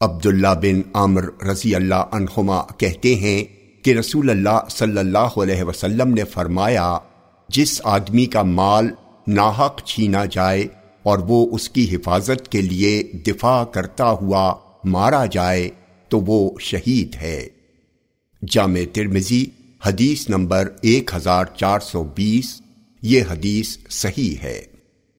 عبداللہ بن عامر رضی اللہ عنہما کہتے ہیں کہ رسول اللہ صلی اللہ علیہ وسلم نے فرمایا، جس آدمی کا مال ناحق چھینا جائے اور وہ اس کی حفاظت کے لیے دفاع کرتا ہوا مارا جائے، تو وہ شہید ہے۔ جامع ترمزی حدیث نمبر ایک ہزار چار سو بیس، یہ حدیث صحیح ہے۔